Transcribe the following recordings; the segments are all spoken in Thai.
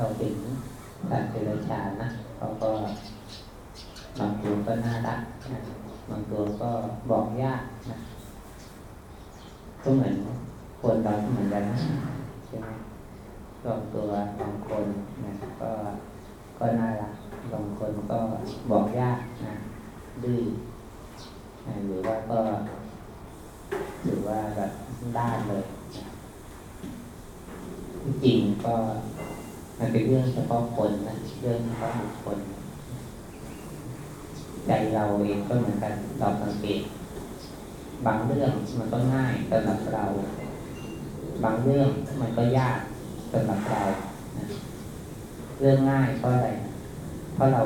เราเห็นสัตว์เดรัจฉานนะเขาก็บางตัวก็น่ารักนะบางตัวก็บอกยากนะก็เหมือนคนเราก็เหมือนกันนะใช่ไหมบางตัวบางคนนะก็ก็น่ารักบางคนก็บอกยากนะดื้อนะหรือว่าก็หรือว่าแบบด้านเลย จริงก็ มันเป็นเรื่องเฉพาะคนนะเรื่องเฉพาะบุคคลใจเราเองก็เหมือนกันเราสังเกตบางเรื่องมันก็ง่ายสำหรับเรา บางเรื่องมันก็ยากสำหรับเรานะเรื่องง่ายเพราะอะไร เพราะเรา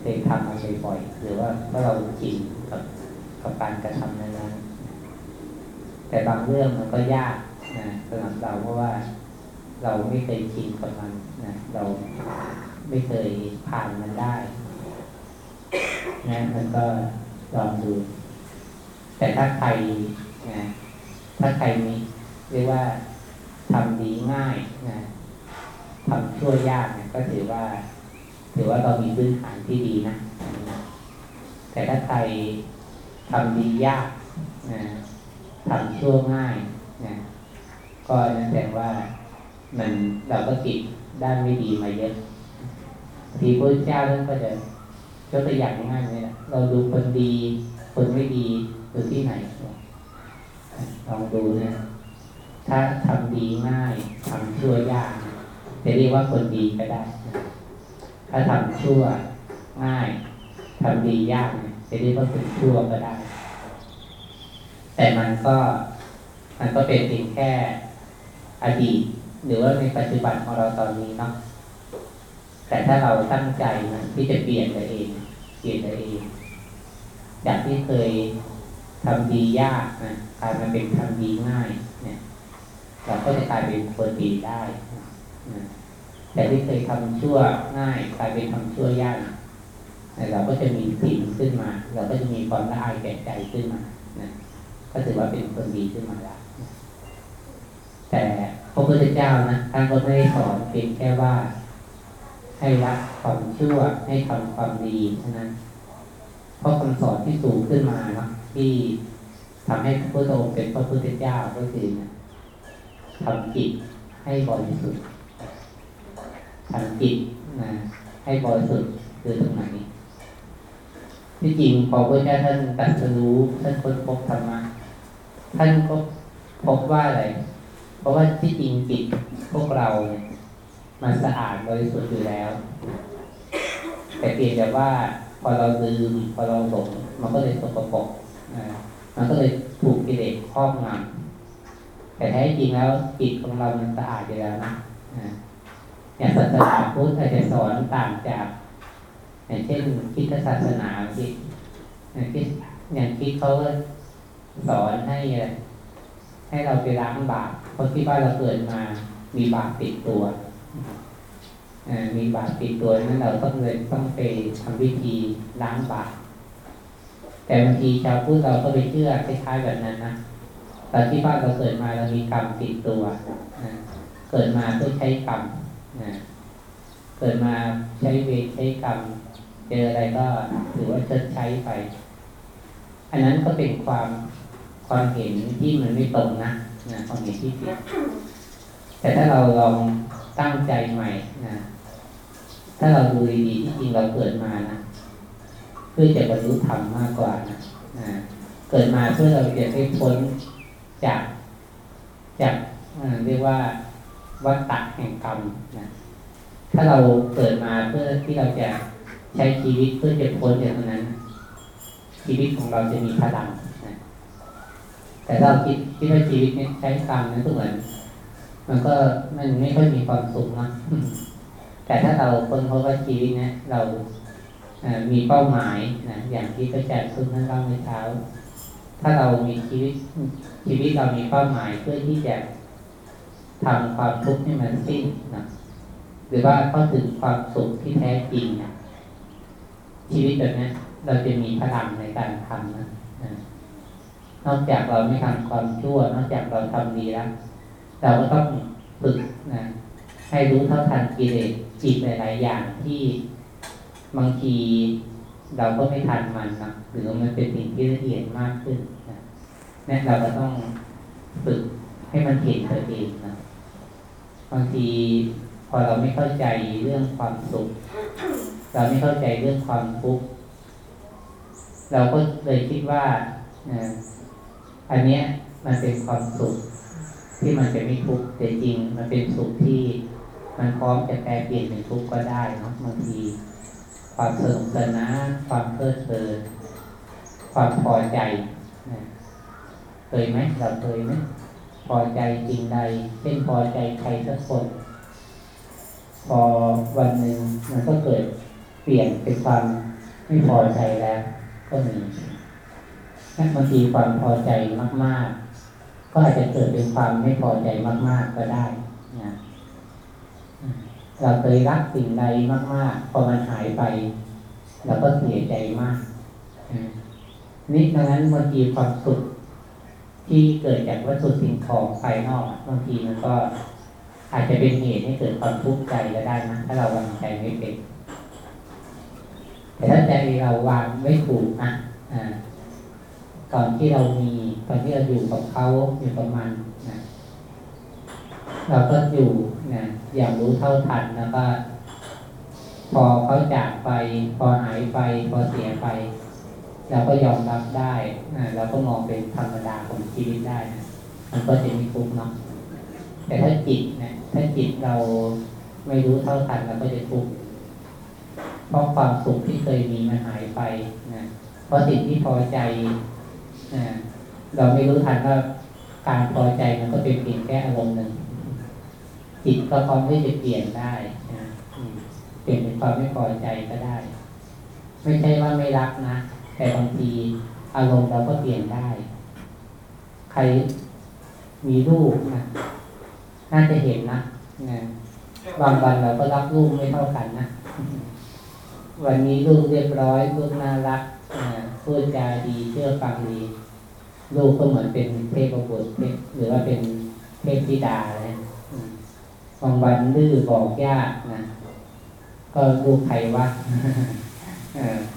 เคยทำมาบ่อยๆหรือว่าเพราะเราชินกับกับการกระทำนั้นแต่บางเรื่องมันก็ยากนะสำหรับเราเพราะว่า เราไม่เคยชินกับมันนะเราไม่เคยผ่านมันได้นะมันก็ลองดู แต่ถ้าใครนะถ้าใครมีเรียกว่าทำดีง่ายนะทำชั่วยากนี่ยก็ถือว่า ถือว่าเรามีพื้นฐานที่ดีนะ แต่ถ้าใครทำดียากนะทำชั่วง่ายนะก็นั่นแสดงว่า มันเราก็ติดด้านไม่ดีมาเยอะทีพระเจ้าท่านก็จะยกตัวอย่างง่ายๆเลยนะเราดูคนดีคนไม่ดีอยู่ที่ไหนลองดูนะถ้าทำดีง่ายทำชั่วยากจะเรียกว่าคนดีก็ได้ ถ้าทำชั่วง่ายทำดียากเรียจะเรียกว่าเป็นชั่วก็ได้ แต่มันก็มันก็เป็นเพียงแค่อดีต หรือว่าในปัจจุบันของเราตอนนี้เนาะแต่ถ้าเราตั้งใจนะที่จะเปลี่ยนตัวเองเปลี่ยนตัวเองจากที่เคยทำดียากนะกลายมาเป็นทำดีง่ายเนี่ยเราก็จะกลายเป็นคนดีได้นะแต่ที่เคยทำชั่วง่ายกลายเป็นทำชั่วยากนะเราก็จะมีสิ่งขึ้นมา เราก็จะมีความละอายแก่ใจขึ้นมานะก็ถือว่าเป็นคนดีขึ้นมาแล้วแต่ ระพุทธเจ้านะท่านก็ไม่ได้สอนเพียงแค่ว่า ให้รักความชั่วให้ทำความดีเท่านั้นเพราะคำสอนที่สูงขึ้นมานะที่ทำให้พระพุทธองค์เป็นพระพุทธเจ้าก็คือนะทำจิตให้บริสุทธิ์ทำจิตนะให้บริสุทธิ์คือตรงไหนที่จริงพอพระเจ้าท่านตรัสรู้ท่านค้นพบธรรมะท่านก็พบว่าอะไร ราะว่าที่จริงจิตพวกเราเนี่ยมันสะอาดบริสุทธิ์อยู่แล้ว แต่เพียงแต่ว่าพอเราลืมพอเราหลงมันก็เลยสกปรกมันก็เลยถูกกิเลสครอบงำแต่แท้จริงแล้วจิตของเรามันสะอาดอยู่แล้วนะอย่างศาสนาพุทธอาจจะสอนต่างจากอย่างเช่นคิดศาสนาที่อย่างคิดเขาสอนให้ ให้เราไปล้างบาปเพราะคิดว่าเราเกิดมา มีบาปติดตัวมีบาปติดตัวนั้นเราต้องเลยต้องไปทำวิธีล้างบาปแต่บางทีชาวพุทธเราก็ไปเชื่อคล้ายๆแบบนั้นนะเราที่ว่าเราเกิดมาเรามีกรรมติดตัวนะเกิดมาเพื่อใช้กรรมนะเกิดมาใช้เวรใช้กรรมเจออะไรก็ถือว่าชดใช้ไป อันนั้นก็เป็นความ ความเห็นที่มันไม่ตรงนะนะความเห็นที่ผิดแต่ถ้าเราลองตั้งใจใหม่นะถ้าเราดูดีๆที่จริงเราเกิดมานะเพื่อจะบรรลุธรรมมากกว่านะนะเกิดมาเพื่อเราจะได้พ้นจากจากเรียกว่าวัฏฏะแห่งกรรมนะถ้าเราเกิดมาเพื่อที่เราจะใช้ชีวิตเพื่อจะพ้นจากนั้น ชีวิตของเราจะมีพลัง แต่เราคิดคิดว่าชีวิตนี้ใช้กรรมนั้นก็เหมือน มันก็มันไม่ค่อยมีความสุขนะแต่ถ้าเราคนพบว่าชีวิตนะเรามีเป้าหมายนะอย่างที่พระอาจารย์คุณท่านเล่าเมื่อเช้า ถ้าเรามีชีวิตชีวิตเรามีเป้าหมายเพื่อที่จะทำความทุกข์ให้มันสิ้นนะหรือว่าเข้าถึงความสุขที่แท้จริงนะชีวิตแบบนี้เราจะมีพลังในการทำนะ นอกจากเราไม่ทำความชั่ว นอกจากเราทำดีแล้ว เราก็ต้องฝึกนะให้รู้เท่าทันกิเลสจิตหลาย ๆ อย่างที่บางทีเราก็ไม่ทันมันนะหรือมันเป็นสิ่งที่ละเอียดมากขึ้นนะนี่เราก็ต้องฝึกให้มันเห็นตัวเองนะบางทีพอเราไม่เข้าใจเรื่องความสุข เราไม่เข้าใจเรื่องความทุกข์เราก็เลยคิดว่า อันเนี้ยมันเป็นความสุขที่มันจะไม่ทุกข์แต่จริง มันเป็นสุขที่มันพร้อมจะแปลเปลี่ยนเป็นทุกข์ก็ได้เนาะบางที ความสนุกสนานความเพลิดเพลินความพอใจนะเคยไหมเราเคยไหมพอใจจริงใดเช่นพอใจใครสักคน พอวันหนึ่งมันก็เกิดเปลี่ยนเป็นความไม่พอใจแล้ว ก็มี บางทีความพอใจมาก ๆ ก็อาจจะเกิดเป็นความไม่พอใจมาก ๆ ก็ได้นะเราเคยรักสิ่งใดมาก ๆ พอมันหายไปเราก็เสียใจมากนี่ดังนั้นบางทีความสุขที่เกิดจากวัตถุสิ่งของภายนอกบางทีมันก็อาจจะเป็นเหตุให้เกิดความทุกข์ใจก็ได้นะถ้าเราวางใจไม่เป็น แต่ถ้าใจเราวางไม่ถูกอะ ก่อนที่เรามีตอนที่เราอยู่กับเขาอยู่กับมันนะเราก็อยู่นะอย่างรู้เท่าทันแล้วก็ พอเขาจากไป พอหายไป พอเสียไปเราก็ยอมรับได้นะเราก็มองเป็นธรรมดาของชีวิตได้นะมันก็จะมีทุกข์เนาะแต่ถ้าจิตนะถ้าจิตเราไม่รู้เท่าทันเราก็จะทุกข์เพราะความสุขที่เคยมีมันหายไปนะเพราะสิ่งที่พอใจ เราไม่รู้ทันว่าการพอใจมันก็เป็นเพียงแค่อารมณ์หนึ่งจิตก็พร้อมที่จะเปลี่ยนได้นะเปลี่ยนเป็นความไม่พอใจก็ได้ ไม่ใช่ว่าไม่รักนะแต่บางทีอารมณ์เราก็เปลี่ยนได้ ใครมีลูกนะน่าจะเห็นนะนะบางวันเราก็รักลูกไม่เท่ากันนะวันนี้ลูกเรียบร้อยลูกน่ารัก พูดจาดีเชื่อฟังดีลูกก็เหมือนเป็นเทพบุตรหรือว่าเป็นเทพธิดาเลยบางวันดื้อบอกยากนะก็ลูกใครวะ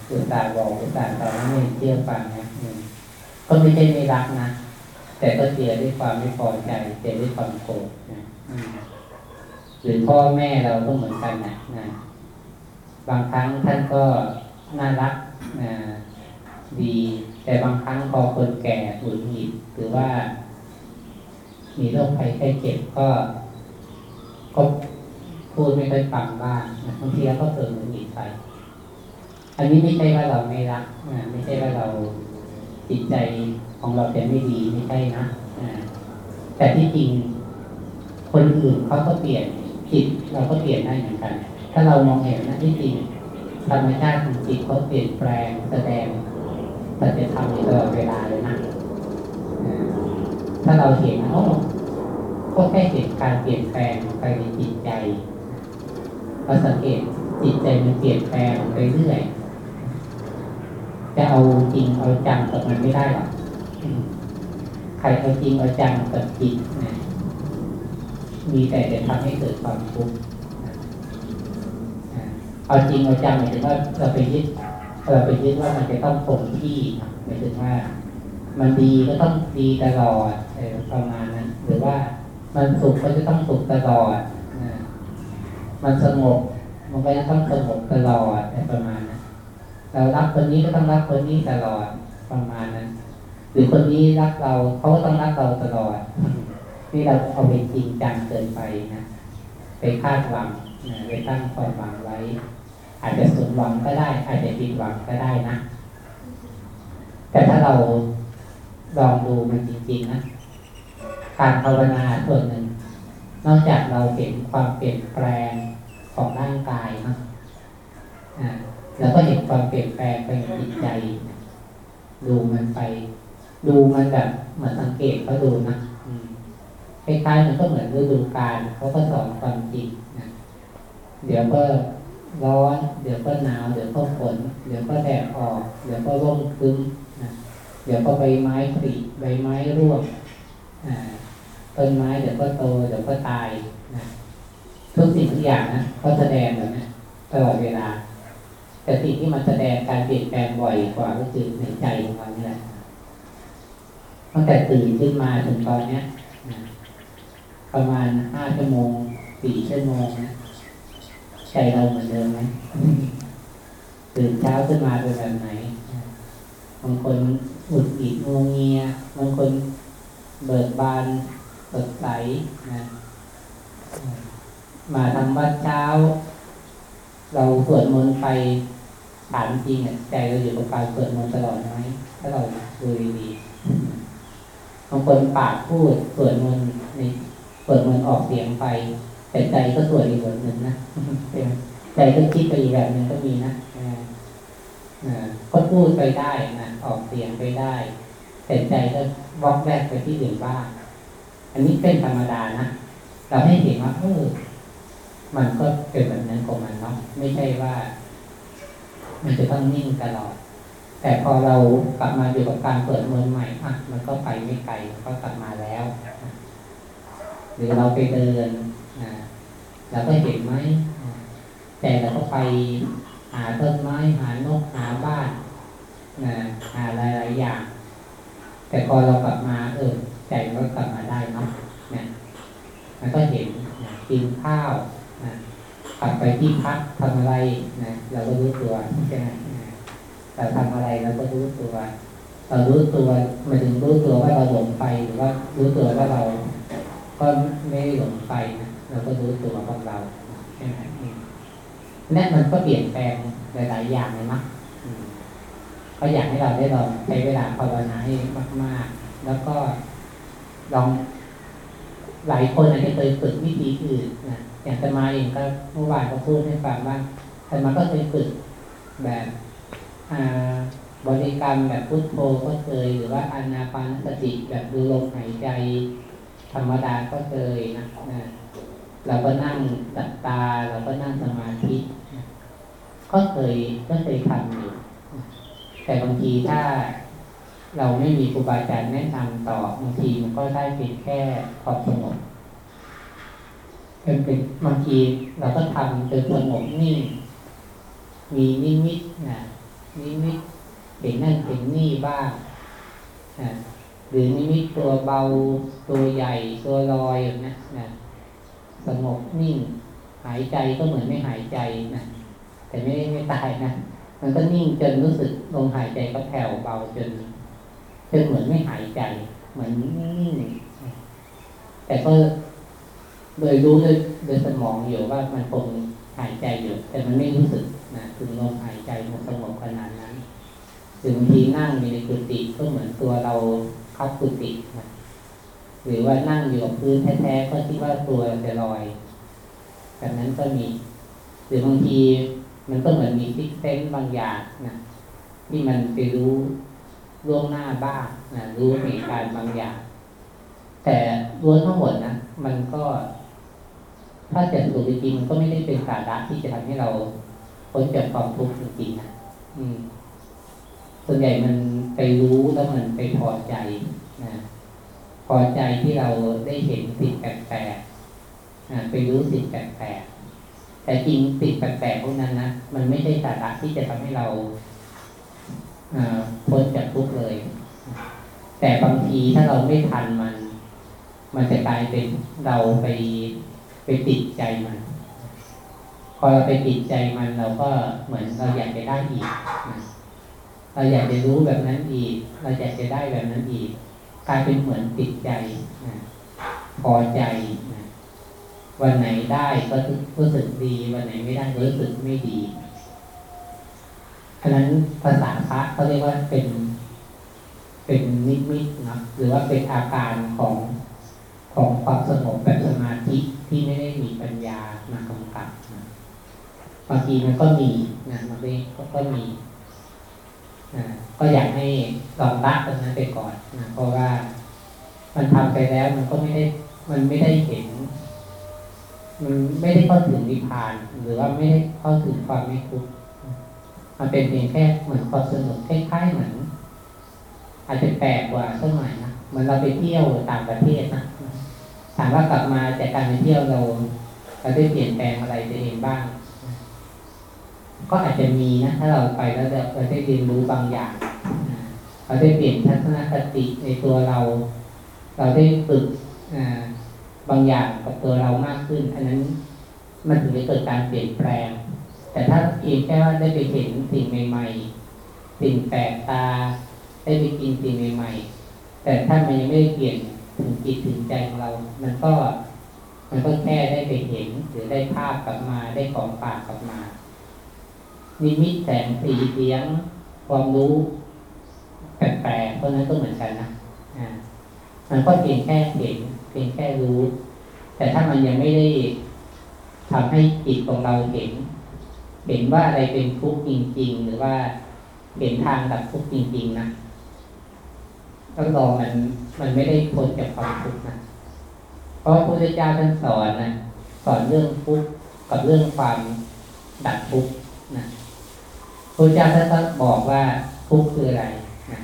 อุตส่าห์บอกอุตส่าห์ตอนไม่เชื่อฟังนะก็ไม่ใช่ไม่รักนะแต่ก็เจอด้วยความไม่พอใจเจอด้วยความโกรธนะหรือพ่อแม่เราก็เหมือนกันนะนะบางครั้งท่านก็น่ารักนะ ดี แต่บางครั้งพอคนแก่หงุดหงิดหรือว่า มีโรคภัยไข้เจ็บก็ก็พูดไม่ค่อยฟังบ้างบางทีเราก็เกิดหงุดหงิดไปอันนี้ไม่ใช่ว่าเราไม่รักนะไม่ใช่ว่าเราจิตใจของเราจะไม่ดีไม่ใช่นะแต่ที่จริงคนอื่นเขาก็เปลี่ยนจิตเราก็เปลี่ยนได้เหมือนกัน ถ้าเรามองเห็นนะที่จริงธรรมชาติของจิตเขาเปลี่ยนแปลงแสดง แต่จะทำอยู่ตลอดเวลาเลยนะถ้าเราเห็นโอ้ก็แค่เห็นการเปลี่ยนแปลงไปในจิตใจเราสังเกตจิตใจมันเปลี่ยนแปลงไปเรื่อยจะเอาจริงเอาจังกับมันไม่ได้หรอกใครเอาจริงเอาจังกับจิตนะมีแต่จะทำให้เกิดความทุกข์เอาจริงเอาจังหมายถึงว่าเราไปยึด เราไปยึดว่ามันจะต้องคงที่หมายถึงว่า มันดีก็ต้องดีตลอดอประมาณนั้นหรือว่ามันสุขก็จะต้องสุขตลอดมันสงบมันก็จะต้องสงบตลอดอประมาณนั้นเรารักคนนี้ก็ต้องรักคนนี้ตลอดประมาณนั้น หรือคนนี้รักเราเขาก็ต้องรักเราตลอดนี่เราเอาไปจริงจังเกินไปนะไปคาดหวังนะไปตั้งความหวังไว้ อาจจะสุดหวังก็ได้ อาจจะผิดหวังก็ได้นะ แต่ถ้าเราลองดูมันจริงๆนะการภาวนาส่วนหนึ่ง นอกจากเราเห็นความเปลี่ยนแปลงของร่างกายนะแล้วก็เห็นความเปลี่ยนแปลงไปในจิตใจ ดูมันไป ดูมันแบบเหมือนสังเกตเขาดูนะคล้ายๆมันก็เหมือนฤดูกาลเขาก็สอนความจริงนะเดี๋ยวก็ ร้อน เดี๋ยวก็หนาว เดี๋ยวก็ฝน เดี๋ยวก็แดดออก เดี๋ยวก็ร่มคึ้มนะเดี๋ยวก็ใบไม้ผลิใบไม้ร่วงต้นไม้เดี๋ยวก็โต เดี๋ยวก็ตายนะทุกสิ่งทุกอย่างนะก็แสดงแบบนี้ตลอดเวลา แต่สิ่งที่มันแสดงการเปลี่ยนแปลงบ่อยกว่าก็คือในใจของเรานี่แหละตั้งแต่ตื่นขึ้นมาถึงตอนเนี้ยประมาณห้าชั่วโมงสี่ชั่วโมงนะ ใจเราเหมือนเดิมไหมตื่นเช้าขึ้นมาเป็นแบบไหนบางคนหงุดหงิดงงเงียบางคนเบิกบานสดใสนะมาทำวัดเช้า เราสวดมนต์ไปถามจริงอะใจเราอยู่กับการสวดมนต์ตลอดไหมถ้าเราดูดีบางคนปากพูดสวดมนต์ในสวดมนต์ออกเสียงไป แต่ใจก็สวดอีกแบบหนึ่งนะใจก็คิดไปอีกแบบหนึ่งก็มีนะก็พูดไปได้นะออกเสียงไปได้ แต่ใจก็วอกแวกไปที่อื่นบ้างอันนี้เป็นธรรมดานะเราให้เห็นว่าเออมันก็เป็นแบบนั้นของมันเนาะไม่ใช่ว่า มันจะต้องนิ่งตลอด แต่พอเรากลับมาอยู่กับการเปิดเมืองใหม่อะมันก็ไปไม่ไกลก็กลับมาแล้วหรือเราไปเดิน นะเราก็เห็นไหม แต่เราก็ไปหาต้นไม้หานกหาบ้านนะหาหลายๆอย่าง แต่พอเรากลับมาเออใจก็กลับมาได้เนาะนี่ยมันก็เห็นนะกินข้าวนะกลับไปที่พักทำอะไรนะเราก็รู้ตัวใช่ไหมเราทำอะไรเราก็รู้ตัวเรารู้ตัวมาถึงรู้ตัวว่าเราหลงไปหรือว่ารู้ตัวว่าเรา ก็ไม่หลงไปนะ เราก็รู้ตัวของเราใช่ไหมนั่นมันก็เปลี่ยนแปลงหลาย ๆ อย่างเลยมั้งเขาอยากให้เราได้ลองใช้เวลาภาวนาให้มาก ๆ แล้วก็ลองหลายคนอาจจะเคยฝึกวิธีอื่นนะอย่างสมาเองก็เมื่อวานก็พูดให้ฟังว่าสมาก็เคยฝึกแบบบริกรรมแบบพุทโธก็เคยหรือว่าอานาปานสติแบบดูลมหายใจ ธรรมดาก็เคยนะนะ เราก็นั่งตัดตาเราก็นั่งสมาธิ ก็เคยก็เคยทำอยู่ แต่บางทีถ้าเราไม่มีครูบาอาจารย์แนะนำต่อบางทีมันก็ได้เป็นแค่ความสงบเป็นเป็นบางทีเราก็ทำจนสงบนิ่ง มีนิมิตนะนิมิตเห็นนั่นเห็นนี่บ้างนะหรือนิมิตตัวเบาตัวใหญ่ตัวลอยนะนะ สงบนิ่ง หายใจก็เหมือนไม่หายใจนะแต่ไม่ไม่ตายนะมันก็นิ่งจนรู้สึกลมหายใจก็แผ่วเบาจนจนเหมือนไม่หายใจ เหมือนนิ่งแต่ก็โดยรู้โดยโดยสมองอยู่ว่ามันคงหายใจอยู่ แต่มันไม่รู้สึกนะถึงลมหายใจมันสงบขนาดนั้นถึงทีนั่งในกุฏิก็เหมือนตัวเราเข้ากุฏินะ หรือว่านั่งอยู่กับพื้นแท้ๆก็คิดว่าตัวจะลอยแบบนั้นก็มี หรือบางทีมันก็เหมือนมีซิกเซนบางอย่างนะที่มันไปรู้ล่วงหน้าบ้างนะรู้เหตุการณ์บางอย่าง แต่รู้ทั้งหมดนะมันก็ ถ้าจะสรุปจริงมันก็ไม่ได้เป็นสาระที่จะทำให้เราพ้นจากความทุกข์จริงๆนะอืม ส่วนใหญ่มันไปรู้แล้วมันไปพอใจนะ พอใจที่เราได้เห็นสิ่งแปลกๆไปรู้สิ่งแปลกๆแต่จริงสิ่งแปลกๆพวกนั้นนะมันไม่ใช่สาระที่จะทำให้เราพ้นจากทุกข์เลย แต่บางทีถ้าเราไม่ทันมัน มันจะกลายเป็นเราไปไปติดใจมัน พอเราไปติดใจมันเราก็เหมือนเราอยากจะได้อีก เราอยากจะรู้แบบนั้นอีก เราอยากจะได้แบบนั้นอีก กลายเป็นเหมือนติดใจพอใจวันไหนได้ก็รู้สึกดี วันไหนไม่ได้ก็รู้สึกไม่ดีอันนั้นภาษาพระเขาเรียกว่าเป็น เป็นนิมิตนะหรือว่าเป็นอาการของของความสงบแบบสมาธิที่ไม่ได้มีปัญญามากำกับนะบางทีมันก็มีนะบางทีก็ก็มี ก็อยากให้ลองรักตรงนั้นไปก่อนนะเพราะว่ามันทำไปแล้วมันก็ไม่ได้ มันไม่ได้เห็น มันไม่ได้เข้าถึงนิพพาน หรือว่าไม่ได้เข้าถึงความไม่ทุกข์มันเป็นเพียงแค่เหมือนความสนุกคล้ายๆเหมือนอาจจะแปลกกว่าสักหน่อยนะเหมือนเราไปเที่ยวต่างประเทศนะถามว่ากลับมาจากการไปเที่ยวเราเราได้เปลี่ยนแปลงอะไรตัวเองบ้าง ก็อาจจะมีนะถ้าเราไปแล้วเราได้เรียนรู้บางอย่างเราได้เปลี่ยนทัศนคติในตัวเรา เราได้ฝึกบางอย่างกับตัวเรามากขึ้นอันนั้นมันถึงจะเกิดการเปลี่ยนแปลง แต่ถ้าเพียงแค่ว่าได้ไปเห็นสิ่งใหม่ๆ สิ่งแปลกตา ได้ไปกินสิ่งใหม่ๆ แต่ถ้ามันยังไม่ได้เปลี่ยนถึงจิตถึงใจของเรา มันก็มันก็แค่ได้ไปเห็นหรือได้ภาพกลับมาได้ของปากกลับมา นิมิตแสงสีเสียง ความรู้แปลกๆเพราะนั้นก็เหมือนกันนะอ่ามันก็เพียงแค่เห็นเพียงแค่รู้ แต่ถ้ามันยังไม่ได้ทำให้จิตของเราเห็น เห็นว่าอะไรเป็นทุกข์จริง ๆ หรือว่าเห็นทางดับทุกข์จริง ๆ นะก็รอมันมันไม่ได้พ้นจากความทุกข์นะเพราะพระพุทธเจ้าท่านสอนนะสอนเรื่องทุกข์กับเรื่องความดับทุกข์นะ ระเจ้าท่านก็บอกว่าทุกข์คืออะไรนะ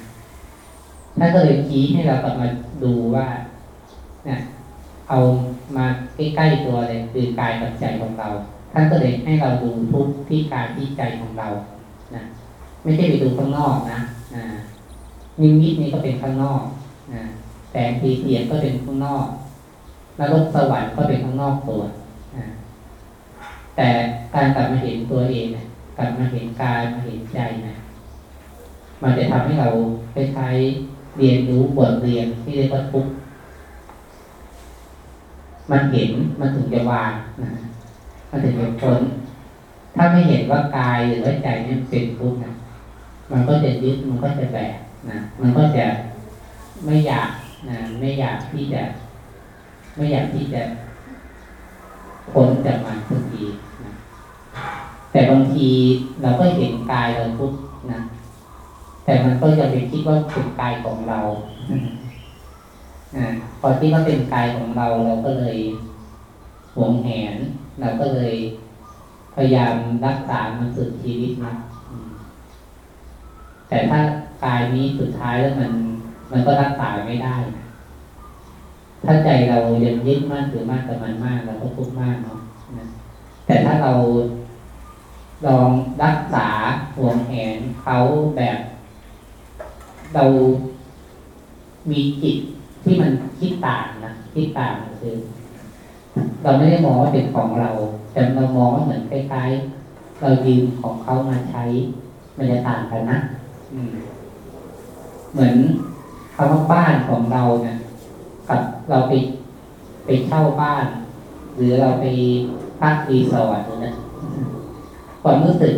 ท่านก็เลยชี้ให้เรากลับมาดูว่านะเอามาใกล้ๆตัวเลยคือกายกับใจของเรา ท่านก็เลยให้เราดูทุกข์ที่กายที่ใจของเรานะไม่ใช่ไปดูข้างนอกนะนะนิมิตนี่ก็เป็นข้างนอกนะแสงสีเสียงก็เป็นข้างนอกนรกสวรรค์ก็เป็นข้างนอกตัวนะแต่การกลับมาเห็นตัวเองนะ กลับมาเห็นกายมาเห็นใจนะมันจะทำให้เราไปใช้เรียนรู้บทเรียนที่เรียกว่าทุกมันเห็นมันถึงจะวางนะมันถึงจะพ้นถ้าไม่เห็นว่ากายหรือว่าใจนี่เป็นทุกข์นะมันก็จะยึดมันก็จะแบกนะมันก็จะไม่อยากนะไม่อยากที่จะ ไม่อยากที่จะพ้นจากมันทุกที แต่บางทีเราก็เห็นกายเราทุกข์นะแต่มันก็ยังไปคิดว่าเป็นกายของเราพอที่ว่าเป็นกายของเราเราก็เลยหวงแหน เราก็เลยพยายามรักษามันสุดชีวิตนะแต่ถ้ากายนี้สุดท้ายแล้วมัน มันก็รักษาไม่ได้นะถ้าใจเรายังยึดมั่นถือมั่นกับมันมากเราก็ทุกข์มากเนาะแต่ถ้าเรา ลองรักษาห่วงแหนเขาแบบเรามีจิตที่มันคิดต่างนะคิดต่างคือ เราไม่ได้มองว่าเป็นของเรา แต่เรามองว่าเหมือนคล้ายๆเรายืมของเขามาใช้มันจะต่างกันนะเหมือนคำว่าบ้านของเราเนี่ยกับเราไปไปเช่าบ้าน หรือเราไปพักรีสอร์ทนะ ความรู้สึก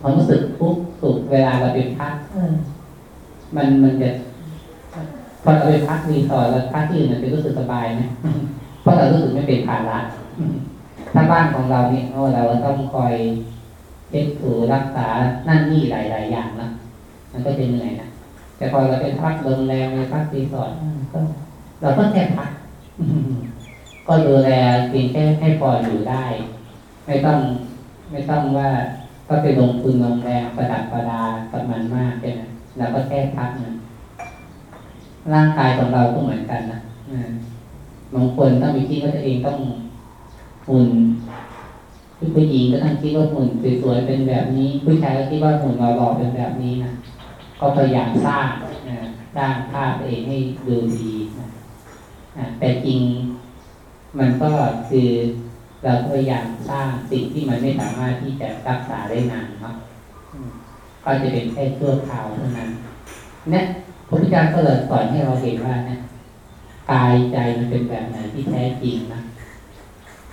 ความรู้สึกทุกสุขเวลาเราไปพักมันมันจะพอเราไปพักรีสอร์ทเราพักที่อื่นมันจะรู้สึกสบายไหมเพราะเรารู้สึกไม่เป็นภาระถ้าบ้านของเราเนี่ยเราต้องคอยเช็คถูรักษานั่นนี่หลาย ๆ อย่างนะมันก็จะเหนื่อยนะแต่พอเราไปพักโรงแรมไปพักรีสอร์ทก็เราก็แค่พักก็ดูแลเพียงแค่ให้พออยู่ได้ ไม่ต้อง ไม่ต้องว่าก็ไปลงทุนโรงแรมประดับประดากับมันมากใช่ไหมเราก็แค่พักมันร่างกายของเราก็เหมือนกันนะบางคนต้องมีคิดว่าตัวเองต้องหุ่นผู้หญิงก็ต้องคิดว่าหุ่นสวยๆเป็นแบบนี้ ผู้ชายก็คิดว่าหุ่นหล่อๆเป็นแบบนี้นะก็พยายามสร้างสร้างภาพตัวเองให้ดูดีนะแต่จริงมันก็คือ เราพยายามสร้างสิ่งที่มันไม่สามารถที่จะรักษาได้นานเนาะก็จะเป็นแค่ชั่วคราวเท่านั้นเนี่ยพระพุทธเจ้าก็เลยสอนให้เราเห็นว่าเนี่ยกายใจมันเป็นแบบไหนที่แท้จริงนะ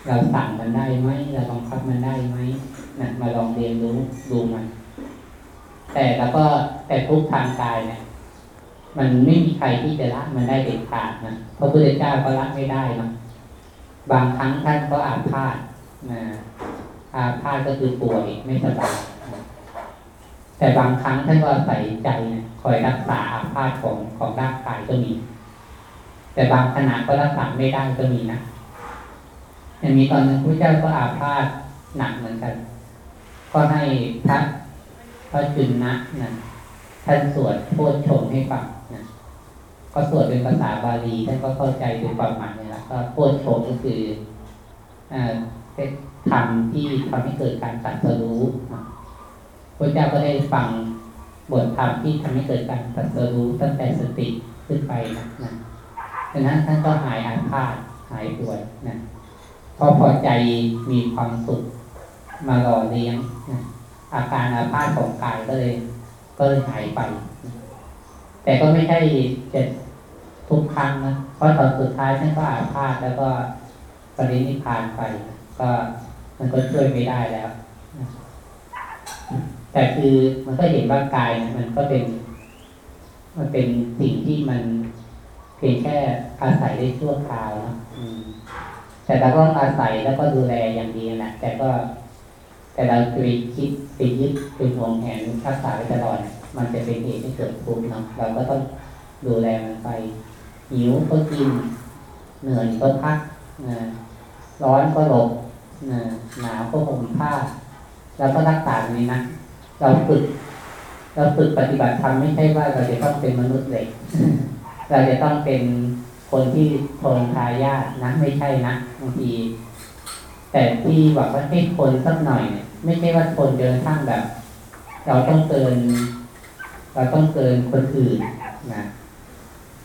เราสั่งมันได้ไหมเราบังคับมันได้ไหมนะมาลองเรียนรู้ดูมันแต่แล้วก็แต่ทุกทางกายเนี่ยมันไม่มีใครที่จะละมันได้เด็ดขาดนะพระพุทธเจ้าก็ละไม่ได้นะ บางครั้งท่านก็อาพาธนะอาพาธก็คือป่วยไม่สบายแต่บางครั้งท่านก็ใส่ใจนะคอยรักษาอาพาธของของร่างกายก็มี แต่บางขณะก็รักษาไม่ได้ก็มีนะอย่างมีตอนนึงพระเจ้าก็อาพาธหนักเหมือนกัน ก็ให้พระพระจุนนะนะท่านสวดโพชฌงให้ฟัง ก็สวดเป็นภาษาบาลีท่านก็เข้าใจด้วยความหมายนี่แหละก็โพชฌงก็คือเป็นธรรมที่ทำให้เกิดการตรัสรู้พระเจ้าก็ได้ฟังบทธรรมที่ทำให้เกิดการตรัสรู้ตั้งแต่สติขึ้นไปนะนะดังนั้นท่านก็หายอาพาธหายป่วยนะพอพอใจมีความสุขมาหล่อเลี้ยงนะอาการอาพาธของกายก็เลยก็เลยหายไป แต่ก็ไม่ใช่จะ ทุกครั้งนะเพราะตอนสุดท้ายท่านก็อาพาธแล้วก็ปรินิพพานไปก็มันก็ช่วยไม่ได้แล้ว แต่คือมันก็เห็นว่ากายนะมันก็เป็น มันเป็นสิ่งที่มันเพียงแค่อาศัยได้ชั่วคราวนะแต่เราก็อาศัยแล้วก็ดูแลอย่างดีนะแต่ก็ แต่เราไปคิดไปยึดไปหวงแหนรักษาไปตลอด มันจะเป็นเหตุให้เกิดทุกข์เนาะเราก็ต้องดูแลมันไป หิวก็กิน เหนื่อยก็พักนะร้อนก็หลบนะหนาวก็ห่มผ้า แล้วก็รักษาในนั้นเราฝึกเราฝึกปฏิบัติธรรมไม่ใช่ว่าเราจะต้องเป็นมนุษย์เหล็ก เราจะต้องเป็นคนที่ทนทายาทนะไม่ใช่นะบางทีแต่ที่บอกว่าให้ทนสักหน่อยเนี่ยไม่ใช่ว่าทนเดินทั้งแบบ เราต้องเกิน เราต้องเกินคนอื่นนะ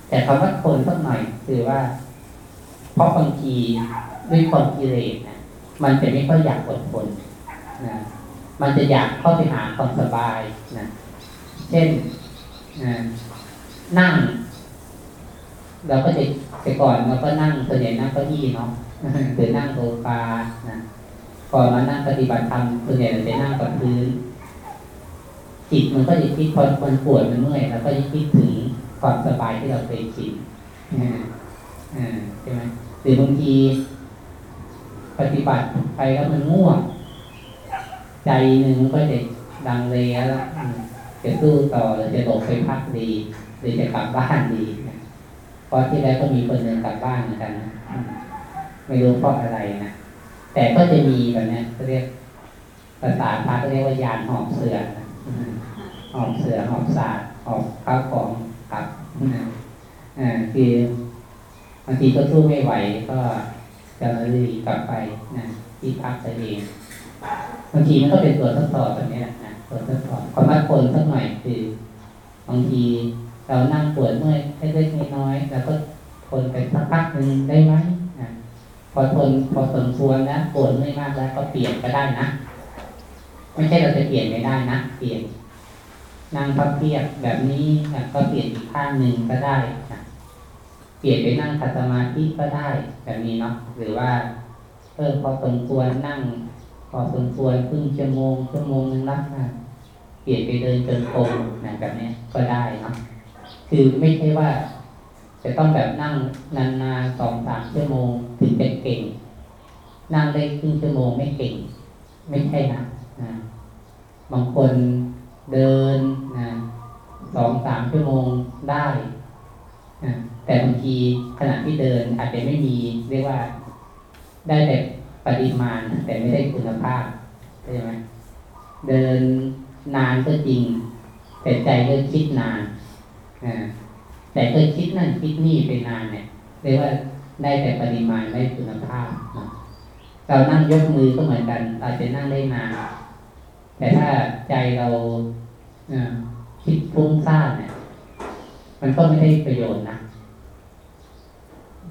แต่คำว่าทนสักหน่อยคือว่า เพราะบางทีด้วยความกิเลสนะมันจะไม่ค่อยอยากอดทนนะมันจะอยากเข้าไปหาความสบายนะเช่นนั่งเราก็จะแต่ก่อนเราก็นั่งส่วนใหญ่นั่งเก้าอี้เนาะหรือนั่งโซฟานะก่อนมานั่งปฏิบัติธรรมส่วนใหญ่เราจะนั่งกับพื้นจิตมันก็จะคิดพอมันปวดมันเมื่อยแล้วก็จะคิดถึง ความสบายที่เราเคยชินใช่ไหมหรือบางทีปฏิบัติไปแล้วมันง่วงใจหนึ่งก็จะดังเลยแล้วจะสู้ต่อหรือจะหลบไปพักดีหรือจะกลับบ้านดีเพราะที่แล้วก็มีคนหนึ่งกลับบ้านเหมือนกันนะไม่รู้เพราะอะไรนะแต่ก็จะมีแบบนี้เขาเรียกภาษาพระก็เรียกว่ายานหอบเสือหอบเสือหอบสาดหอบข้าวของ อ่าคือบางทีก็สู้ไม่ไหวก็จะเลยกลับไปนะที่พักตัวเองบางทีมันก็เป็นตัวทดสอบแบบนี้แหละนะตัวทดสอบความมั่นสักหน่อยคือบางทีเรานั่งปวดเมื่อยเล็กๆน้อยๆแล้วก็ทนไปสักพักหนึ่งได้ไหมนะพอทนพอสมควรแล้วปวดเมื่อยมากแล้วก็เปลี่ยนก็ได้นะ ไม่ใช่เราจะเปลี่ยนไม่ได้นะเปลี่ยน นั่งพับเพียบแบบนี้ก็เปลี่ยนอีกข้างหนึ่งก็ได้นะเปลี่ยนไปนั่งคัตมาธิก็ได้แบบนี้เนาะหรือว่าเออพอสมควรนั่ง พอสมควรครึ่งชั่วโมงชั่วโมงนึงละนะเปลี่ยนไปเดินเดินโกงนะแบบนี้ก็ได้เนาะคือไม่ใช่ว่า จะต้องแบบนั่งนานๆสองสามชั่วโมงถึงจะเก่ง นั่งได้ครึ่งชั่วโมงไม่เก่ง ไม่ใช่นะนะบางคน เดินนะสองสามชั่วโมงได้นะแต่บางทีขณะที่เดินอาจจะไม่มีเรียกว่าได้แต่ปริมาณ แต่ไม่ได้คุณภาพใช่ไหมเดินนานก็จริง แต่ใจก็คิดนานแต่เคยคิดนั่นคิดนี่ไปนานเนี่ยเรียกว่าได้แต่ปริมาณไม่คุณภาพ เรานั่งยกมือก็เหมือนกันเราจะนั่งได้นาน แต่ถ้าใจเราคิดฟุ้งซ่านเนี่ย มันก็ไม่ได้ประโยชน์นะ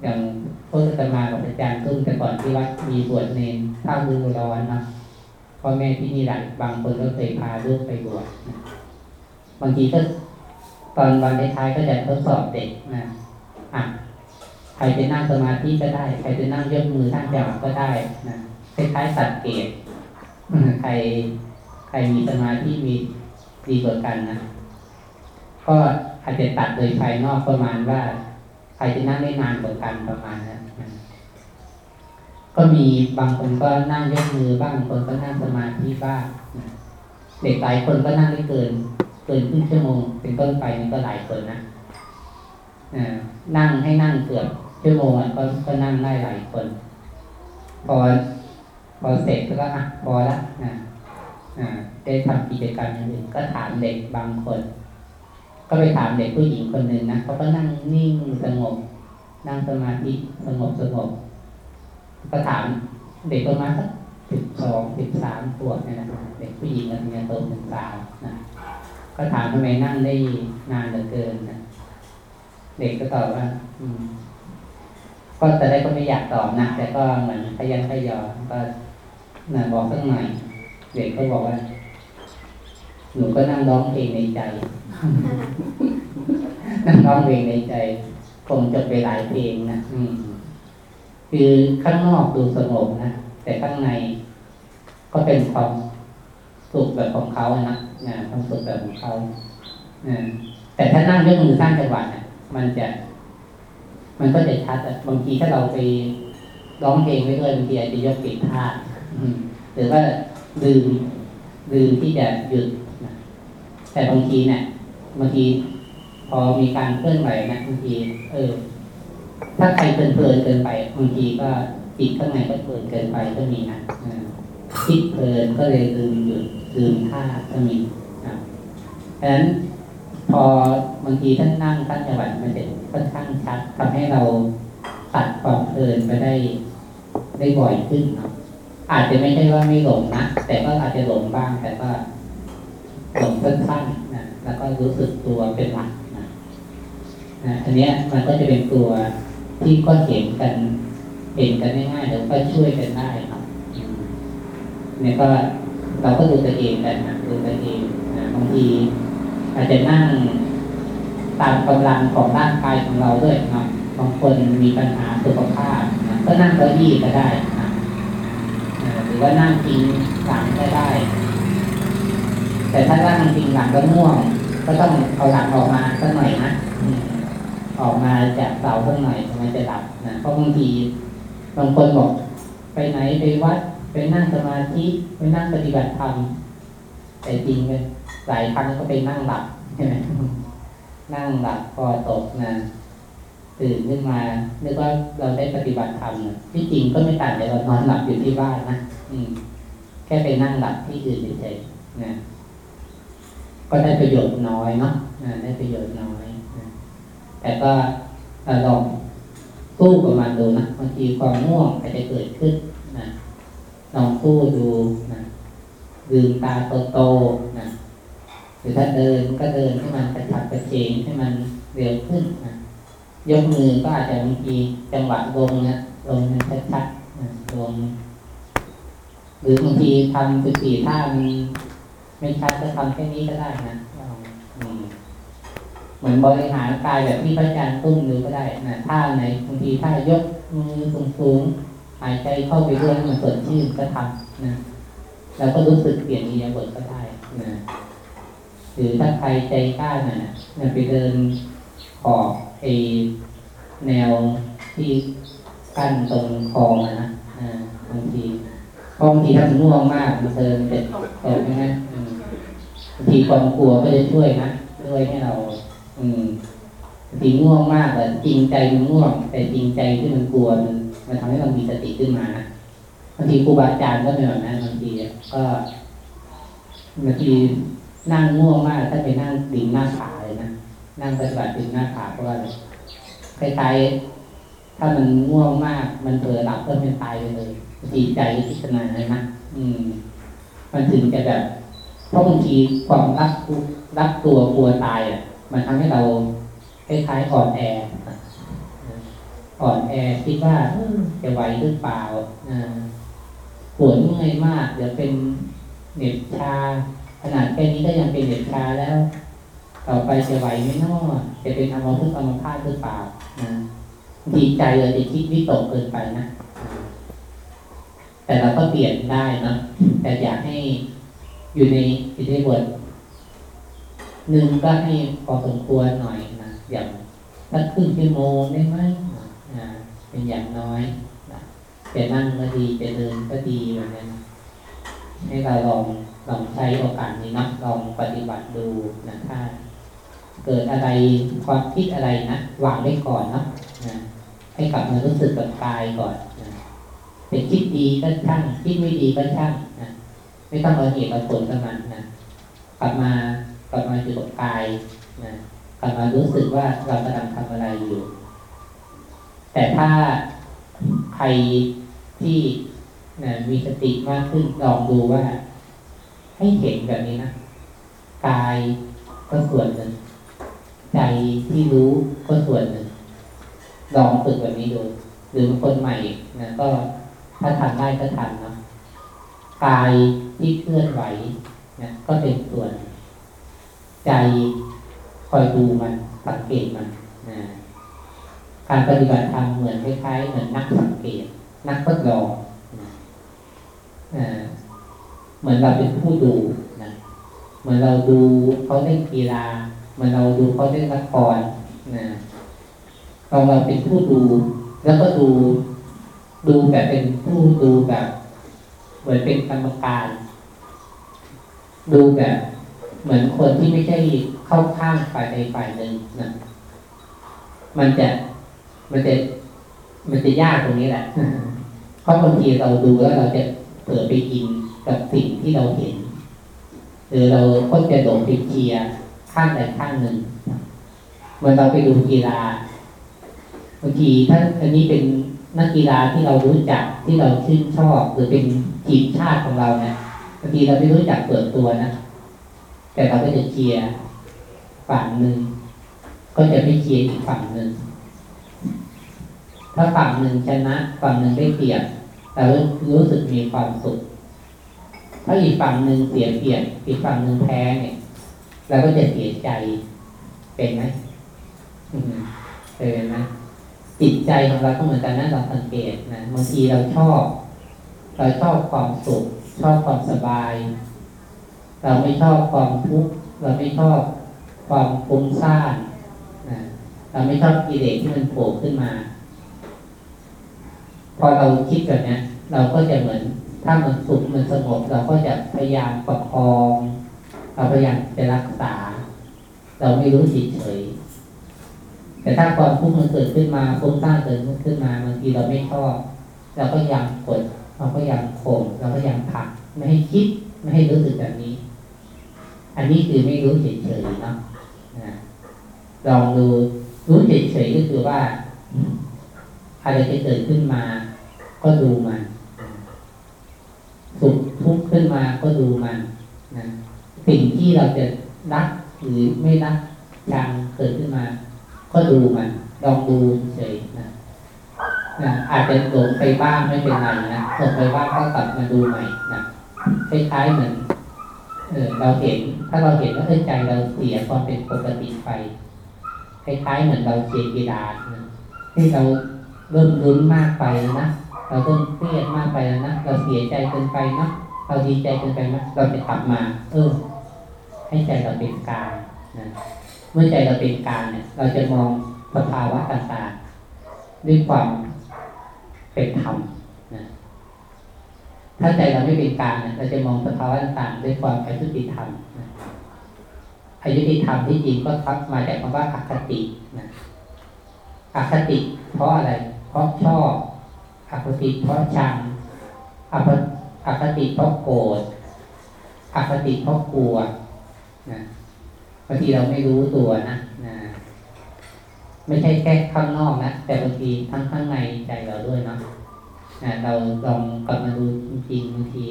อย่างพวกจะมากับอาจารย์ตุ้มแต่ก่อนที่วัดมีบวชเนนข้าวมือร้อนนะพ่อแม่ที่นี่หลายบางคนก็เคยพาลูกไปบวชบางทีก็ตอนวันท้ายก็จะทดสอบเด็กนะอะใครจะนั่งสมาธิก็ได้ ใครจะนั่งยกมือท่านจับก็ได้นะคล้ายๆสัตว์เกตใคร รมีสมาธิมีดีกว่ากันนะ ก็อาจจะตัดโดยภายนอกประมาณว่าใครจะนั่งได้นานกว่ากันประมาณนั้นนะก็มีบางคนก็นั่งยกมือบ้างคนก็นั่งสมาธิบ้างเด็กหลายคนก็นั่งได้เกิน เกินครึ่งชั่วโมง เป็นต้นไปนี่ก็หลายคนนะนั่งให้นั่งเกือบชั่วโมงก็ก็นั่งได้หลายคน พอพอเสร็จก็อะพอละนะ ได้ทำกิจกรรมอย่างอื่นก็ถามเด็กบางคน ก็ไปถามเด็กผู้หญิงคนหนึ่งนะเขาก็นั่งนิ่งสงบ นั่งสมาธิสงบสงบก็ถามเด็กประมาณสักสิบสองสิบสามขวบเนี่ยนะเด็กผู้หญิงกับเมียโตเป็นสาวนะก็ถามทำไมนั่งได้นานเหลือเกินนะเด็กก็ตอบว่า อืม ก็แต่ได้ก็ไม่อยากตอบนะแต่ก็เหมือนพยันพยอก็นะบอกสักหน่อย เด็กก็บอกว่า หนูก็นั่งร้องเพลงในใจ นั่งร้องเพลงในใจ คงจบไปหลายเพลงนะอืม คือข้างนอกดูสงบนะแต่ข้างในก็เป็นความสุขแบบของเขาอะนะนะความสุขแบบของเขานะแต่ถ้านั่งยกมือสร้างจังหวะเนี่ยมันจะ มันก็จะชัดบางทีถ้าเราไปร้องเพลงไว้ด้วยบางทีอาจจะยกผิดท่าอืมหรือว่า ลืมลืมที่จะหยุดนะแต่บางทีเนี่ยบางทีพอมีการเคลื่อนไหวนะบางที เออ ถ้าใครเพลินเพลินเกินไปบางทีก็จิตข้างในก็เพลินเกินไปก็มีนะคิดเพลินก็เลยลืมหยุดลืมท่าก็มีนะดังนั้นพอบางทีท่านนั่งท่านจังหวะมันจะค่อนข้างชัดทำให้เราตัดความเพลินไปได้ได้บ่อยขึ้นเนาะ อาจจะไม่ใช่ว่าไม่หลงนะแต่ก็อาจจะหลงบ้าง แต่ก็หลงสั้นๆนะแล้วก็รู้สึกตัวเป็นหลักนะนะอันเนี้ยมันก็จะเป็นตัวที่ก็เห็นกันเห็นกันง่ายๆแล้วก็ช่วยกันได้ครับเนี่ยก็เราก็ดูตัวเองกันนะดูตัวเองนะบางทีอาจจะนั่งตามกำลังของร่างกายของเราด้วยนะบางคนมีปัญหาสุขภาพนะก็นั่งเก้าอี้ก็ได้ รือว่านั่งพิงหลังก็ได้ แต่ถ้านั่งพิงหลังก็ง่วง ก็ต้องเอาหลังออกมาสักหน่อยนะอออกมาจากเสาสักหน่อยมันจะหลับนะเพราะบางทีบางคนบอกไปไหนไปวัดไปนั่งสมาธิไปนั่งปฏิบัติธรรมแต่จริงเลยหลายครั้งก็ไปนั่งหลับใช่ไหมนั่งหลับพอตกนะ ตื่นขึ้นมานึกว่าเราได้ปฏิบัติธรรมนะที่จริงก็ไม่ต่างจากเรานอนหลับอยู่ที่บ้านนะอืม แค่ไปนั่งหลับที่อื่นเฉยๆนะก็ได้ประโยชน์น้อยเนาะได้ประโยชน์น้อยนะแต่ก็ลองสู้กับมันดูนะบางทีความง่วงอาจจะเกิดขึ้นนะลองสู้ดูนะลืมตาโตๆนะหรือถ้าเดินก็เดินให้มันกระฉับกระเฉงให้มันเร็วขึ้นนะ ยกมือก็อาจจะบางทีจังหวะลงนะลงมันชัดๆลงหรือบางทีทำสิบสี่ท่ามันไม่ชัดก็ทำแค่นี้ก็ได้นะเหมือนบริหารกายแบบที่พระอาจารย์ตุ้มดูก็ได้นะท่าไหนบางทีท่ายกมือสูงๆหายใจเข้าไปด้วยมันสดชื่นก็ทำนะแล้วก็รู้สึกเปลี่ยนอิริยาบถก็ได้นะหรือถ้าใครใจกล้าหน่อยนะเนี่ยไปเดินขอบ ไอแนวที่กั้นตรงคลองนะอ่าบางทีบางทีถ้ามันง่วงมากมันเดินเป็นตกใช่ไหมบางทีความกลัวก็จะช่วยนะช่วยให้เรา อืมบางทีง่วงมากแต่จริงใจมันง่วง แต่จริงใจที่มันกลัวมันมันทำให้เรามีสติขึ้นมานะบางทีครูบาอาจารย์ก็เป็นแบบนั้นบางทีก็บางทีนั่งง่วงมากถ้าไปนั่งดิ่งหน้าผา นั่งปฏิบัติดิ่งหน้าผาเพราะว่าคล้ายๆถ้ามันง่วงมาก มันเผลอหลับก็เป็นตายไปเลยดีใจพิจารณาเลยนะอืม มันถึงจะแบบเพราะบางทีความรักรักตัวกลัวตายอะ มันทำให้เราคล้ายๆอ่อนแออ่อนแอคิดว่าจะไหวหรือเปล่าปวดเมื่อยมากเดี๋ยวเป็นเหน็บชา ขนาดแค่นี้ก็ยังเป็นเด็กชาแล้ว ต่อไปจะไหวไหมน้อจะเป็นอัมพฤกษ์อัมพาตหรือเปล่านะดีใจเลยจะคิดวิตกเกินไปนะ แต่เราก็เปลี่ยนได้นะแต่อยากให้อยู่ในอิทธิบทหนึ่งก็ให้พอสมควรหน่อยนะอย่างสักครึ่งชั่วโมงได้ไหมนะเป็นอย่างน้อยนะจะนั่งก็ดีจะเดินก็ดีแบบนั้นให้เราลองลองใช้โอกาสนี้นะลองปฏิบัติดูนะถ้า เกิดอะไรความคิดอะไรนะวางไว้ก่อนเนาะนะให้กลับมารู้สึกกับกายก่อนนะเป็นคิดดีก็ช่างคิดไม่ดีก็ช่างนะไม่ต้องเอาเหตุเอาผลกับมันนะกลับมากลับมาอยู่กับกายนะกลับมารู้สึกว่าเรากำลังทำอะไรอยู่ แต่ถ้าใครที่นะมีสติมากขึ้นลองดูว่า ให้เห็นแบบนี้นะกายก็ส่วนหนึ่ง ใจที่รู้ก็ส่วนหนึ่งลองฝึกแบบนี้ดู หรือคนใหม่นะก็ถ้าทำได้ก็ทำเนาะกายที่เคลื่อนไหวนะก็เป็นส่วน ใจคอยดูมันสังเกตมันนะการปฏิบัติธรรมเหมือนคล้ายๆเหมือนนักสังเกต นักทดลองนะเหมือนเราเป็นผู้ดูนะเหมือนเราดูเขาเล่นกีฬา มือนเราดูเขาเล่นละครนะเราเราเป็นผู้ดู แล้วก็ดูดูแบบเป็นผู้ดูแบบเหมือนเป็นกรรมการ ดูแบบ เหมือนคนที่ไม่ใช่เข้าข้างฝ่ายใดฝ่ายหนึ่งนะมันจะมันจะมันจะยากตรงนี้แหละ เพราะบางทีเราดูแล้วเราจะเผลอไปอินกับสิ่งที่เราเห็น หรือเราก็จะหลงไปเชียร์ ข้างใดข้างหนึ่งเหมื่อนเราไปดูกีฬาบางทีถ้าอันนี้เป็นนักกีฬาที่เรารู้จักที่เราชื่นชอบ หรือเป็นทีมชาติของเราเนี่ยบางทีเราไม่รู้จักเปิดตัวนะแต่เราก็จะเชียร์ฝั่งหนึ่งก็จะไม่เชียร์อีกฝั่งหนึ่งถ้าฝั่งหนึ่งชนะฝั่งหนึ่งได้เปรียบเรารู้สึกมีความสุขถ้าอีกฝั่งหนึ่งเสียเปรียบอีกฝั่งหนึ่งแพ้เนี่ย เราก็จะเสียใจเป็นไหมเป็นไหมจิตใจของเราก็เหมือนกันนะเราสังเกตนะบางทีเราชอบ เราชอบความสุข ชอบความสบาย เราไม่ชอบความทุกข์เราไม่ชอบความฟุ้งซ่านนะเราไม่ชอบกิเลสที่มันโผล่ขึ้นมา พอเราคิดแบบนี้เราก็จะเหมือนถ้ามันสุขมันสงบเราก็จะพยายามประคอง เราพยายามจะรักษา เราไม่รู้เฉยๆแต่ถ้าความทุกข์มันเกิดขึ้นมาฟุ้งซ่านเกิดขึ้นมาบางทีเราไม่ชอบเราก็ยังกดเราก็ยังข่มเราก็ยังผักไม่ให้คิดไม่ให้รู้สึกแบบนี้ อันนี้คือไม่รู้เฉยๆเนาะลองดูรู้เฉยๆก็คือว่าอะไรจะเกิดขึ้นมา ก็ดูมันสุขทุกข์ขึ้นมาก็ดูมัน สิ่งที่เราจะรักหรือไม่รักชังเกิดขึ้นมา ก็ดูมันลองดูเฉยนะนะอาจจะหลงไปบ้างไม่เป็นไรนะหลงไปบ้างก็กลับมาดูใหม่นะคล้ายๆเหมือนเออเราเห็น ถ้าเราเห็นว่าเออใจเราเสียความเป็นปกติไปคล้ายๆเหมือนเราเชียร์กีฬานะที่เราเริ่มลุ้นมากไปนะเราเริ่มเครียดมากไปแล้วนะเราเสียใจเกินไปนะเราดีใจเกินไปนะเราจะกลับมา เออ ให้ใจเราเป็นกลางนะเมื่อใจเราเป็นกลางเนี่ย เราจะมองสภาวะต่างๆด้วยความเป็นธรรมนะถ้าใจเราไม่เป็นกลางเนี่ยเราจะมองสภาวะต่างๆด้วยความอายุติธรรมนะอายุติธรรมที่จริงก็ทับมาจากคำว่าอคตินะอคติ เพราะอะไร เพราะชอบอคติ เพราะชังอคอคติเพราะโกรธอคติเพราะกลัว นะบางทีเราไม่รู้ตัวนะนะไม่ใช่แค่ข้างนอกนะแต่บางทีทั้งข้างในใจเราด้วยเนาะนะเราลองกลับมาดูจริงๆบางที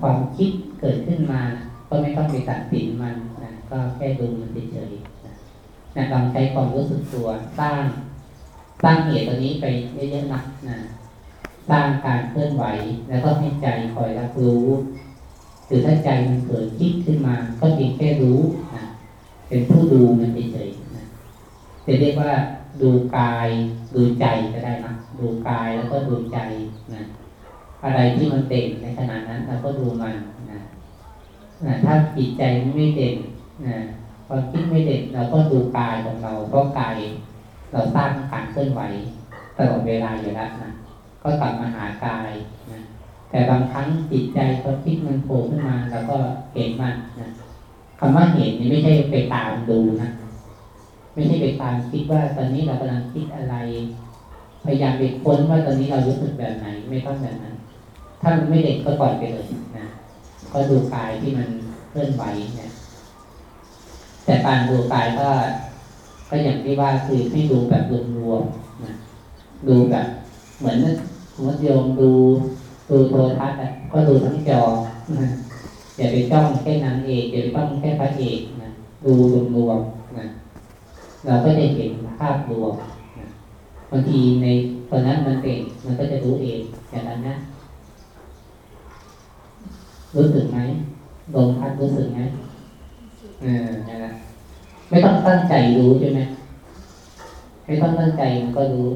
ความคิดเกิดขึ้นมา ก็ไม่ต้องไปตัดสินมันนะก็แค่ดูมันเฉยๆนะนะลองใช้ความรู้สึกตัวสร้างสร้างเหตุตัวนี้ไปเยอะๆนะนะสร้างการเคลื่อนไหว แล้วก็ให้ใจคอยรับรู้ือถ้าใจมันเกิดคิดขึ้นมา ก็เพียงแค่รู้นะเป็นผู้ดูมันเฉยๆนะจะเรียกว่าดูกายดูใจก็ได้นะดูกายแล้วก็ดูใจนะอะไรที่มันเด่นในขณะนั้นเราก็ดูมันนะนะถ้าจิตใจไม่เด่นนะความคิดไม่เด่นเราก็ดูกายของเราเพราะกายเราสร้างการเคลื่อนไหวตลอดเวลาอยู่แล้วนะก็กลับมาหากายนะ แต่บางครั้งจิตใจควาคิดมันโผล่ขึ้นมาเราก็เห็นมันนะคำว่าเห็นนี่ไม่ใช่ไปตามดูนะไม่ใช่ไปตามคิดว่าตอนนี้เรากำลังคิดอะไร พยายามไปค้นว่าตอนนี้เรารู้สึกแบบไหน ไม่ต้องแบบนั้น ถ้ามันไม่เด็กก็ปล่อยไปเลยนะก็ดูกายที่มันเคลื่อนไหวเนี่ยแต่การดูกายก็ก็อย่างที่ว่าคือให้ดูแบบรวมๆนะดูแบบเหมือนสมมติโยมดู ดูโทรทัศน์อะก็ดูทั้งจอนะอย่าไปจ้องแค่นางเอกอย่าไปจ้องแค่พระเอกนะดูรวมๆนะเราก็จะเห็นภาพรวมนะบางทีในตอนนั้นมันเป็นมันก็จะรู้เองอย่างนั้นนะรู้สึกไหมลมพัดรู้สึกไหมเออนะไม่ต้องตั้งใจรู้ใช่ไหมไม่ต้องตั้งใจมันก็รู้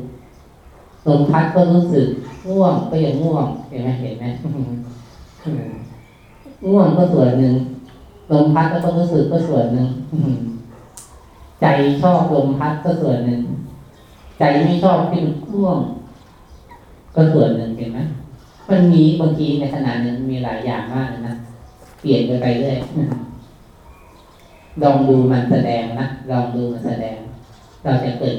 ลมพัดก็รู้สึกง่วงก็ยังง่วงเห็นไหมเห็นไหมง่วงก็ส่วนหนึ่งลมพัดก็ต้องรู้สึกก็ส่วนหนึ่งใจชอบลมพัดก็ส่วนหนึ่งใจไม่ชอบที่มันง่วง ก็ส่วนหนึ่งเห็นไหมมันมีบางทีในขณะนึงมีหลายอย่างมากนะเปลี่ยนไปไปเรื่อยลองดูมันแสดงนะลองดูมันแสดง เราจะเกิด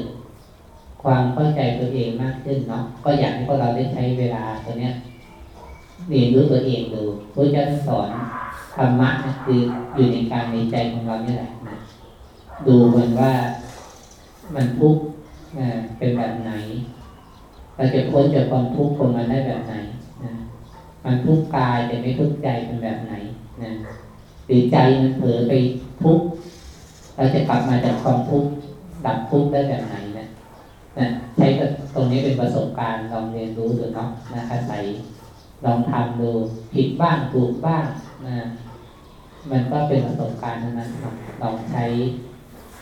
ความเข้าใจตัวเองมากขึ้นเนาะก็อยากให้พวกเราได้ใช้เวลาตัวเนี้ยเรียนรู้ตัวเองดูพระเจ้าสอนธรรมะนะคืออยู่ในการในใจของเราเนี่ยแหละนะดูมันว่ามันทุกข์เป็นแบบไหนเราจะพ้นจากความทุกข์ของมันได้แบบไหนนะมันทุกข์กายแต่ไม่ทุกข์ใจเป็นแบบไหนนะหรือใจมันเผลอไปทุกข์เราจะกลับมาจากความทุกข์ดับทุกข์ได้แบบไหน นะใช้ตรงนี้เป็นประสบการณ์ลองเรียนรู้ดูเนาะนะอาศัยลองทำดูผิดบ้างถูกบ้างนะมันก็เป็นประสบการณ์ทั้งนั้นครับลองใช้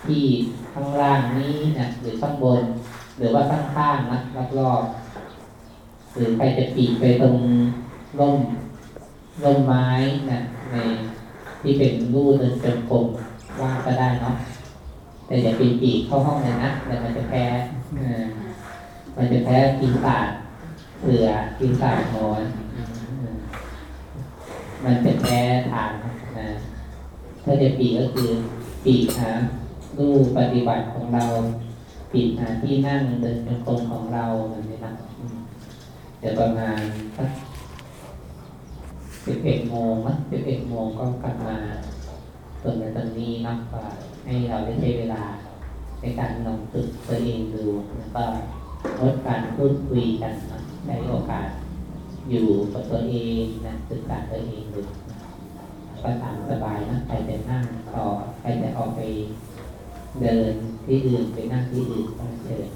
ที่ข้างล่างนี้นะหรือข้างบน หรือว่าข้างๆนะรอบๆหรือใครจะปีกไปตรงร่มร่มไม้นะในที่เป็นรูเดินจงกรมว่างก็ได้เนาะแต่อย่าปีปีกเข้าห้องเลยนะเดี๋ยวมันจะแพ้ มันจะแพ้ปีศาจเสือปีศาจนอน มันจะแพ้ทางนะถ้าจะปีก็คือปีกหารูปปฏิบัติของเราปิดหาที่นั่งเดินเป็นคนของเราแบบนี้นะเดี๋ยวประมาณสักสิบเอ็ดโมงมั้งสิบเอ็ดโมงก็กลับมาตรงนี้ตรงนี้นักว่าให้เราได้ใช้เวลา ในการลองฝึกตัวเองดูแล้วก็ลดการพูดคุยกันในโอกาสอยู่กับตัวเองนะศึกษาตัวเองดูนะก็ตามสบายนะใครจะนั่งต่อใครจะออกไปเดินที่อื่นไปนั่งที่อื่นก็เชิญ